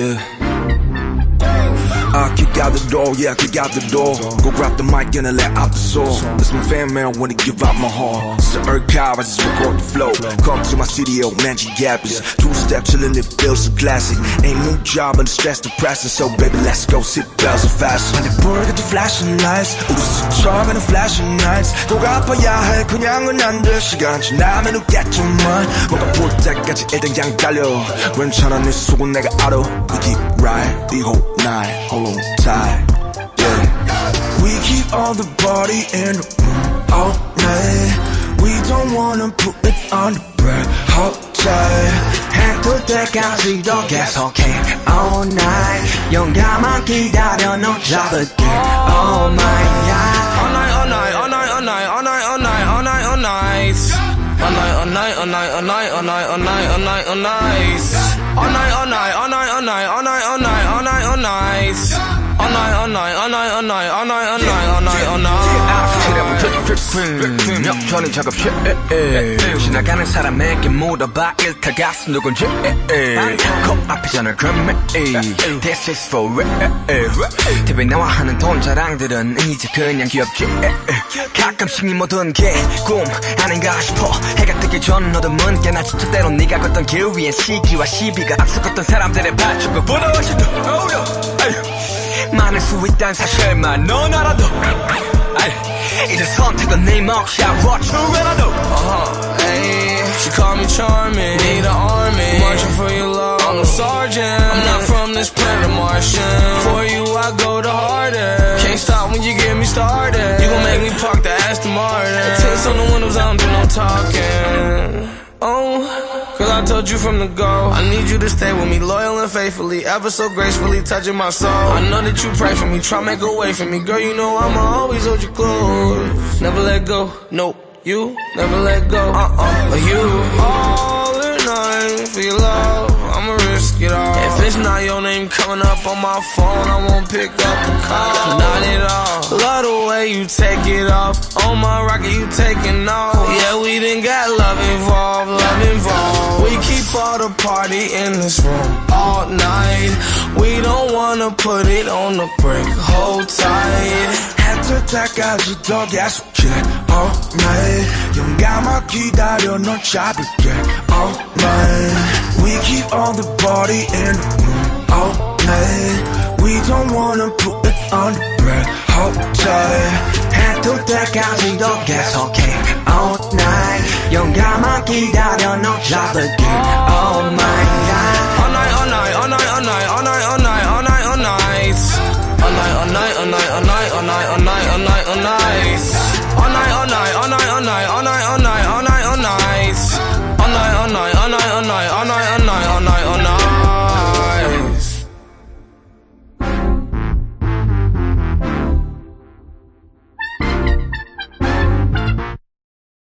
Yeah out the door, yeah, kick out the door. Go grab the mic and I let out the soul. That's my fan man, wanna give out my heart. It's the Earth cow, I just record the flow. Come to my studio, Magic Gap is two step chillin', it feels so classic. Ain't no job and the stress depressing, so baby, let's go sit bells and fast. 내 볼 the flashing lights 우리 스쳐가는 flashing nights 돌아봐야 해 그냥은 안돼 시간 지나면 웃겠지만 뭔가 볼 때까지 일단 그냥 달려. 괜찮아, 내 속은 내가 알아. We keep ride, the whole night, hold on tight. Yeah. We keep all the body in the room all night. We don't wanna put it on the bread. Hold tight. 해뜰 때까지도 계속해 all night. 영감만 기다려 너 잡을게 all night. Yeah. All night, all night, all night, all night, all night, all night, all night, all night. All night, all night, all night, all night, all night, all night, all night, all night. All night, all night, all night, all night, all night, all night, all night, all night. All night, all night, all night, all night, all night, all night, all night, all night. 여전히 작업실. 지나가는 사람에게 물어봐. 일타 가슴 누군지. 전화 그럼 This is for real TV 나와 하는 돈 자랑들은 이제 그냥 귀엽지. 가끔씩 이 모든 게 꿈 아닌가 싶어. 해가 뜨기 전 어둠은 짙을 때론 네가 걷던 길 위엔 시기와 시비가 앞서갔던 사람들의 발자국 보다 훨씬 더 어려. 많을 수 있단 사실만 넌 알아도 Neymar, yeah, watch Ronaldo. Uh-huh, hey, she call me charming. Need an army, marching for your love. I'm a sergeant. I'm not from this planet, Martian. For you, I go the harder. Can't stop when you get me started. You gon' make me park the Aston Martin. Tints on the windows, I'm doing no talking. I told you from the go. I need you to stay with me, loyal and faithfully, ever so gracefully touching my soul. I know that you pray for me, try make a way for me, girl. You know I'ma always hold you close, never let go. Nope, you never let go. Uh uh, but you all or nothing for your love. I'ma risk it all. If it's not your name coming up on my phone, I won't pick up the call. Not at all. Love the way you take it off. On my rocket, you taking off. Yeah, we done got love involved, love involved. We keep all the party in this room all night. We don't wanna put it on the break. Hold tight. 해뜰 때까지도 계속해 all night. 영감만 기다려 너 잡을게 all night. We keep all the body in the room all night. We don't wanna put it on the bread. Hold tight. 해뜰 때까지도 계속해 all night. 영감만 기다려 너 잡을게 night, all night, all night, all night, all night, all night, all night.